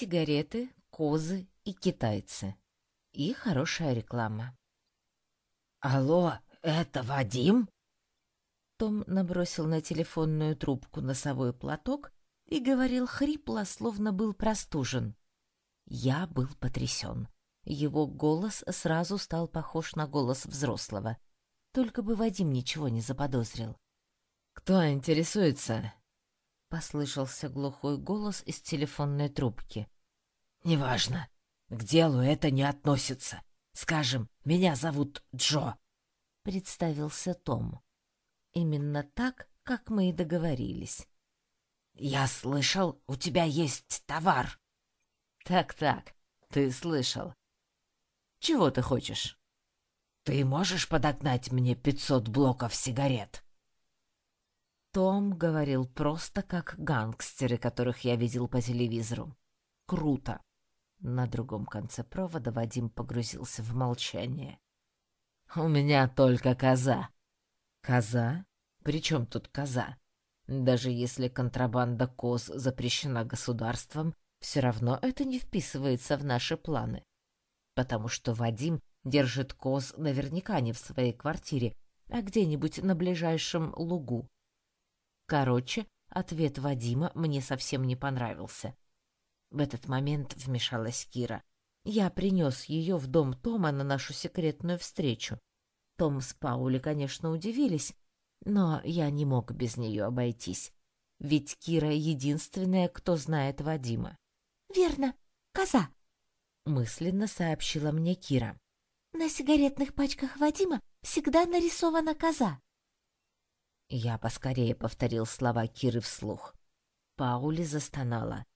Сигареты, козы и китайцы. И хорошая реклама. «Алло, это Вадим?» Том набросил на телефонную трубку носовой платок и говорил хрипло, словно был простужен. Я был потрясен. Его голос сразу стал похож на голос взрослого. Только бы Вадим ничего не заподозрил. «Кто интересуется?» — послышался глухой голос из телефонной трубки. «Неважно. К делу это не относится. Скажем, меня зовут Джо», — представился Том. Именно так, как мы и договорились. «Я слышал, у тебя есть товар». «Так-так, ты слышал. Чего ты хочешь?» «Ты можешь подогнать мне пятьсот блоков сигарет?» Том говорил просто как гангстеры, которых я видел по телевизору. Круто. На другом конце провода Вадим погрузился в молчание. «У меня только коза». «Коза? При чем тут коза? Даже если контрабанда коз запрещена государством, все равно это не вписывается в наши планы. Потому что Вадим держит коз наверняка не в своей квартире, а где-нибудь на ближайшем лугу. Короче, ответ Вадима мне совсем не понравился. В этот момент вмешалась Кира. Я принес ее в дом Тома на нашу секретную встречу. Том с Паули, конечно, удивились, но я не мог без нее обойтись. Ведь Кира единственная, кто знает Вадима. «Верно, коза», — мысленно сообщила мне Кира. «На сигаретных пачках Вадима всегда нарисована коза». Я поскорее повторил слова Киры вслух. Паули застонала.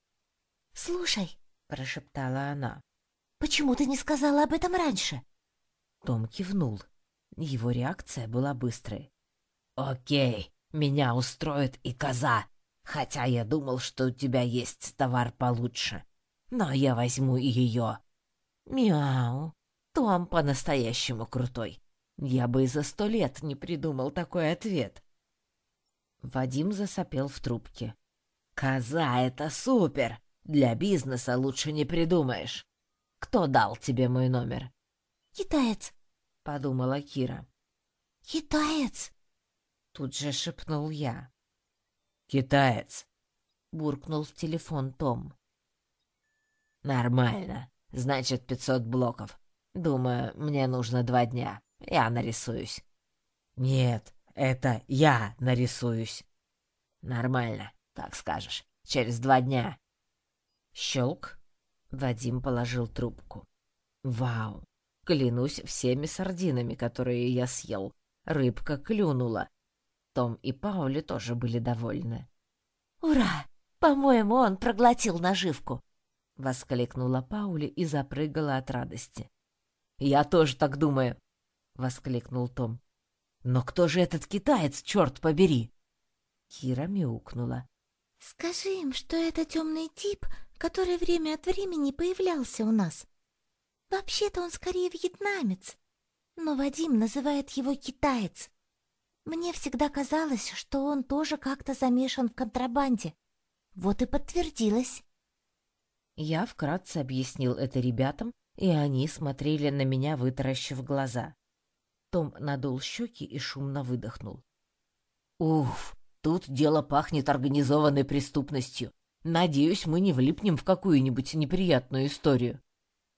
«Слушай», — прошептала она. «Почему ты не сказала об этом раньше?» Том кивнул. Его реакция была быстрой. «Окей, меня устроит и коза, хотя я думал, что у тебя есть товар получше. Но я возьму и ее». «Мяу, Том по-настоящему крутой. Я бы и за сто лет не придумал такой ответ». Вадим засопел в трубке. «Коза — это супер! Для бизнеса лучше не придумаешь. Кто дал тебе мой номер?» «Китаец», — подумала Кира. «Китаец!» Тут же шепнул я. «Китаец!» — буркнул в телефон Том. «Нормально. Значит, пятьсот блоков. Думаю, мне нужно два дня. Я нарисуюсь». «Нет, это я нарисуюсь. Нормально, так скажешь. Через два дня. Щелк. Вадим положил трубку. Вау. Клянусь всеми сардинами, которые я съел. Рыбка клюнула. Том и Паули тоже были довольны. «Ура! По-моему, он проглотил наживку!» — воскликнула Паули и запрыгала от радости. «Я тоже так думаю!» — воскликнул Том. Но кто же этот китаец, черт побери? Кира мяукнула. Скажи им, что это темный тип, который время от времени появлялся у нас. Вообще-то он скорее вьетнамец, но Вадим называет его китаец. Мне всегда казалось, что он тоже как-то замешан в контрабанде. Вот и подтвердилось. Я вкратце объяснил это ребятам, и они смотрели на меня, вытаращив глаза. Том надул щеки и шумно выдохнул. «Уф, тут дело пахнет организованной преступностью. Надеюсь, мы не влипнем в какую-нибудь неприятную историю».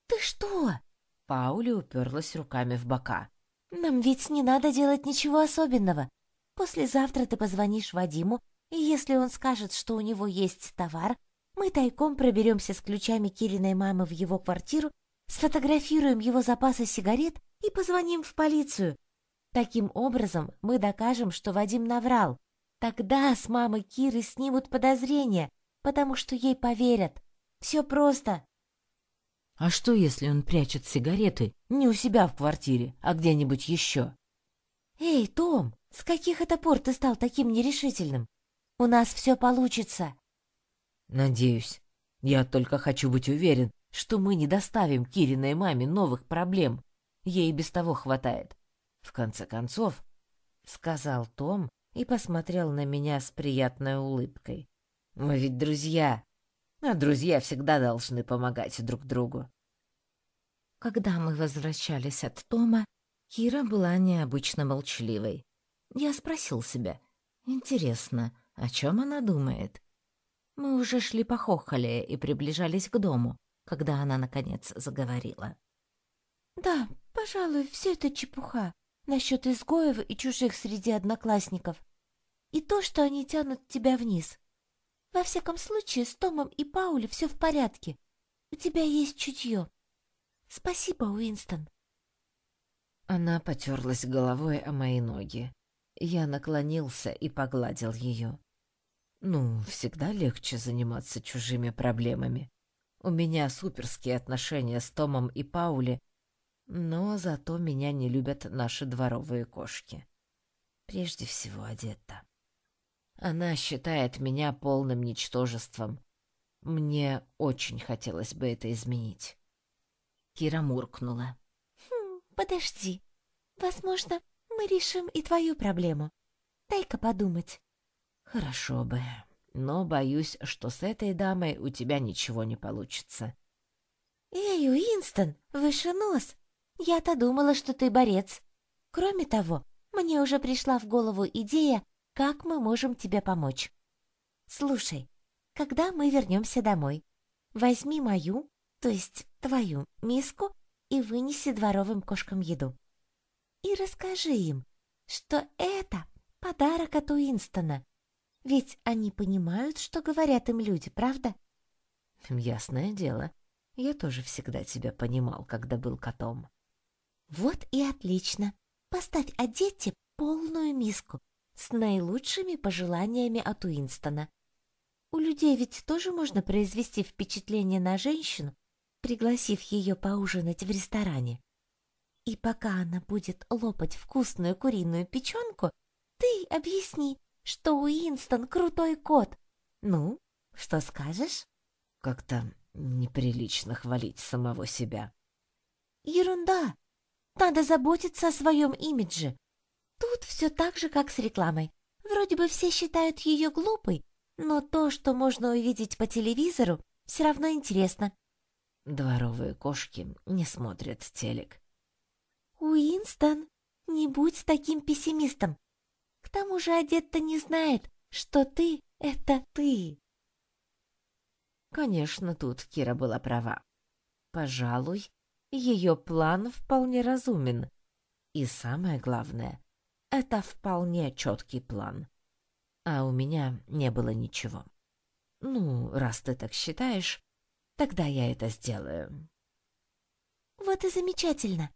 «Ты что?» Паули уперлась руками в бока. «Нам ведь не надо делать ничего особенного. Послезавтра ты позвонишь Вадиму, и если он скажет, что у него есть товар, мы тайком проберемся с ключами Кириной мамы в его квартиру, сфотографируем его запасы сигарет и позвоним в полицию. Таким образом мы докажем, что Вадим наврал. Тогда с мамой Киры снимут подозрения, потому что ей поверят. Все просто. А что, если он прячет сигареты не у себя в квартире, а где-нибудь еще? Эй, Том, с каких это пор ты стал таким нерешительным? У нас все получится. Надеюсь. Я только хочу быть уверен, что мы не доставим Кириной маме новых проблем. Ей без того хватает. В конце концов, — сказал Том и посмотрел на меня с приятной улыбкой. Мы ведь друзья. а друзья всегда должны помогать друг другу. Когда мы возвращались от Тома, Кира была необычно молчаливой. Я спросил себя, интересно, о чем она думает? Мы уже шли по Хохоле и приближались к дому, когда она, наконец, заговорила. «Да, пожалуй, все это чепуха насчет изгоев и чужих среди одноклассников. И то, что они тянут тебя вниз. Во всяком случае, с Томом и Паули все в порядке. У тебя есть чутье. Спасибо, Уинстон. Она потерлась головой о мои ноги. Я наклонился и погладил ее. Ну, всегда легче заниматься чужими проблемами. У меня суперские отношения с Томом и Паули, но зато меня не любят наши дворовые кошки. Прежде всего, Одетта. Она считает меня полным ничтожеством. Мне очень хотелось бы это изменить. Кира муркнула. «Хм, подожди. Возможно, мы решим и твою проблему. Дай-ка подумать». «Хорошо бы, но боюсь, что с этой дамой у тебя ничего не получится». «Эй, Уинстон, выше нос! Я-то думала, что ты борец. Кроме того, мне уже пришла в голову идея как мы можем тебе помочь? Слушай, когда мы вернемся домой, возьми мою, то есть твою, миску и вынеси дворовым кошкам еду. И расскажи им, что это подарок от Уинстона. Ведь они понимают, что говорят им люди, правда? Ясное дело. Я тоже всегда тебя понимал, когда был котом. Вот и отлично. Поставь одеть полную миску с наилучшими пожеланиями от Уинстона. У людей ведь тоже можно произвести впечатление на женщину, пригласив ее поужинать в ресторане. И пока она будет лопать вкусную куриную печенку, ты объясни, что Уинстон крутой кот. Ну, что скажешь? Как-то неприлично хвалить самого себя. Ерунда. Надо заботиться о своем имидже. Тут все так же, как с рекламой. Вроде бы все считают ее глупой, но то, что можно увидеть по телевизору, все равно интересно. Дворовые кошки не смотрят телек. Уинстон, не будь таким пессимистом. К тому же одет-то не знает, что ты — это ты. Конечно, тут Кира была права. Пожалуй, ее план вполне разумен. И самое главное, это вполне четкий план. А у меня не было ничего. Ну, раз ты так считаешь, тогда я это сделаю. Вот и замечательно.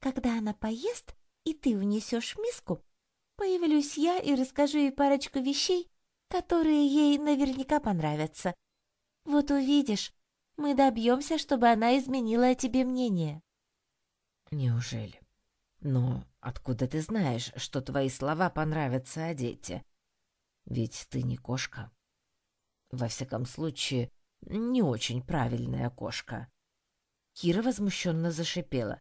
Когда она поест, и ты унесешь миску, появлюсь я и расскажу ей парочку вещей, которые ей наверняка понравятся. Вот увидишь, мы добьемся, чтобы она изменила о тебе мнение. Неужели? Но откуда ты знаешь, что твои слова понравятся Одете? Ведь ты не кошка. Во всяком случае, не очень правильная кошка. Кира возмущенно зашипела.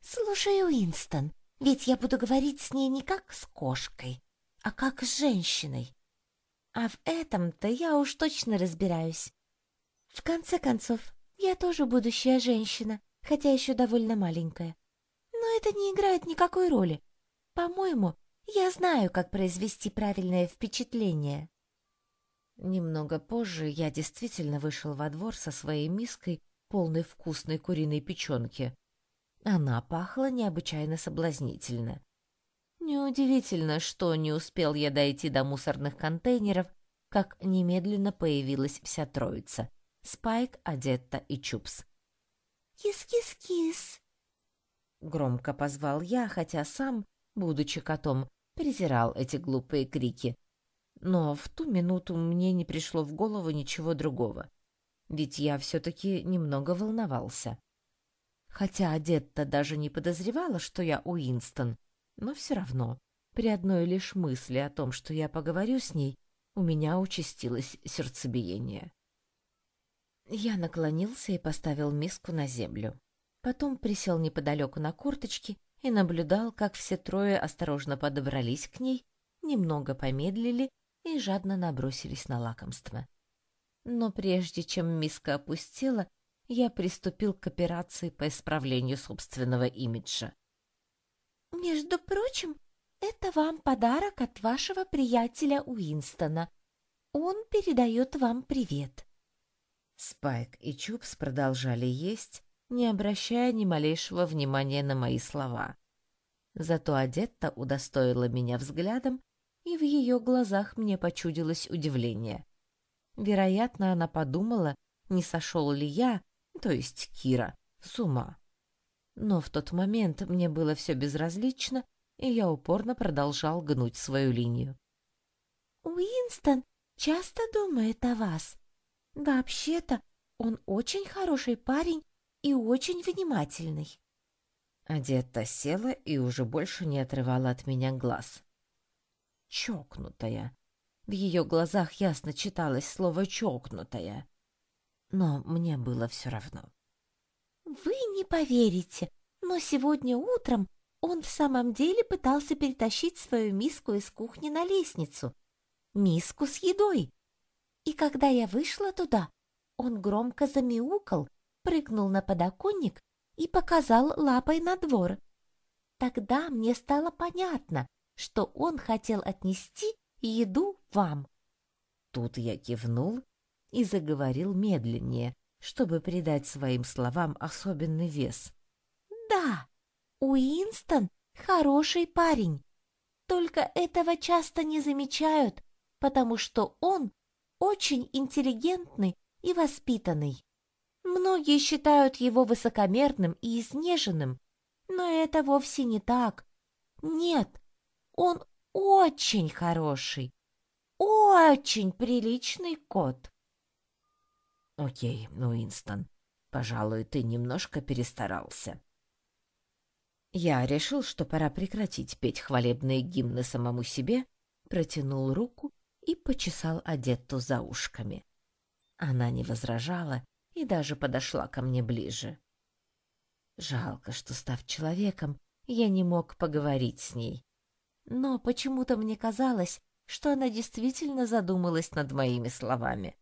«Слушай, Уинстон, ведь я буду говорить с ней не как с кошкой, а как с женщиной. А в этом-то я уж точно разбираюсь. В конце концов, я тоже будущая женщина, хотя еще довольно маленькая это не играет никакой роли. По-моему, я знаю, как произвести правильное впечатление. Немного позже я действительно вышел во двор со своей миской, полной вкусной куриной печенки. Она пахла необычайно соблазнительно. Неудивительно, что не успел я дойти до мусорных контейнеров, как немедленно появилась вся троица — Спайк, Адетта и Чупс. «Кис-кис-кис!» Громко позвал я, хотя сам, будучи котом, презирал эти глупые крики. Но в ту минуту мне не пришло в голову ничего другого. Ведь я все-таки немного волновался. Хотя Адетта даже не подозревала, что я Уинстон, но все равно, при одной лишь мысли о том, что я поговорю с ней, у меня участилось сердцебиение. Я наклонился и поставил миску на землю. Потом присел неподалеку на корточки и наблюдал, как все трое осторожно подобрались к ней, немного помедлили и жадно набросились на лакомство. Но прежде чем миска опустела, я приступил к операции по исправлению собственного имиджа. «Между прочим, это вам подарок от вашего приятеля Уинстона. Он передает вам привет». Спайк и Чупс продолжали есть, не обращая ни малейшего внимания на мои слова. Зато Адетта удостоила меня взглядом, и в ее глазах мне почудилось удивление. Вероятно, она подумала, не сошел ли я, то есть Кира, с ума. Но в тот момент мне было все безразлично, и я упорно продолжал гнуть свою линию. «Уинстон часто думает о вас. Вообще-то он очень хороший парень и очень внимательный». Одетта села и уже больше не отрывала от меня глаз. Чокнутая. В ее глазах ясно читалось слово «чокнутая». Но мне было все равно. «Вы не поверите, но сегодня утром он в самом деле пытался перетащить свою миску из кухни на лестницу. Миску с едой. И когда я вышла туда, он громко замяукал, прыгнул на подоконник и показал лапой на двор. Тогда мне стало понятно, что он хотел отнести еду вам. Тут я кивнул и заговорил медленнее, чтобы придать своим словам особенный вес. Да, Уинстон хороший парень. Только этого часто не замечают, потому что он очень интеллигентный и воспитанный. Многие считают его высокомерным и изнеженным, но это вовсе не так. Нет, он очень хороший, очень приличный кот. Окей, Уинстон, пожалуй, ты немножко перестарался. Я решил, что пора прекратить петь хвалебные гимны самому себе, протянул руку и почесал Адетту за ушками. Она не возражала и даже подошла ко мне ближе. Жалко, что, став человеком, я не мог поговорить с ней. Но почему-то мне казалось, что она действительно задумалась над моими словами.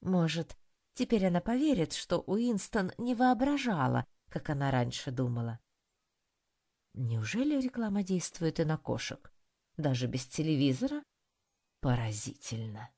Может, теперь она поверит, что Уинстон не воображала, как она раньше думала. Неужели реклама действует и на кошек? Даже без телевизора? Поразительно.